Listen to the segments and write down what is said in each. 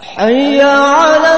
حي على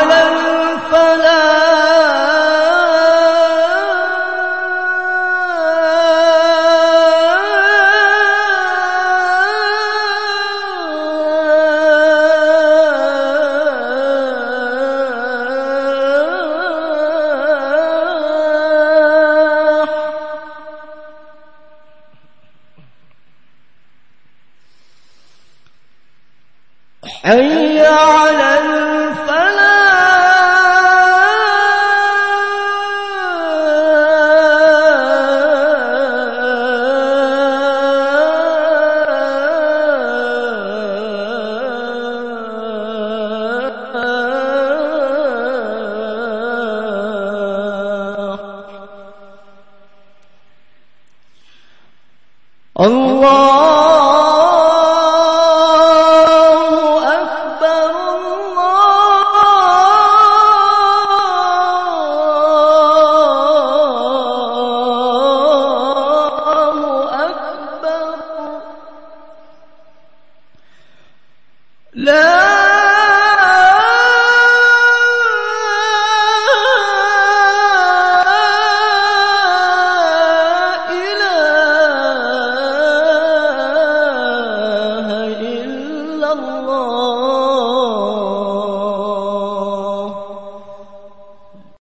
حي على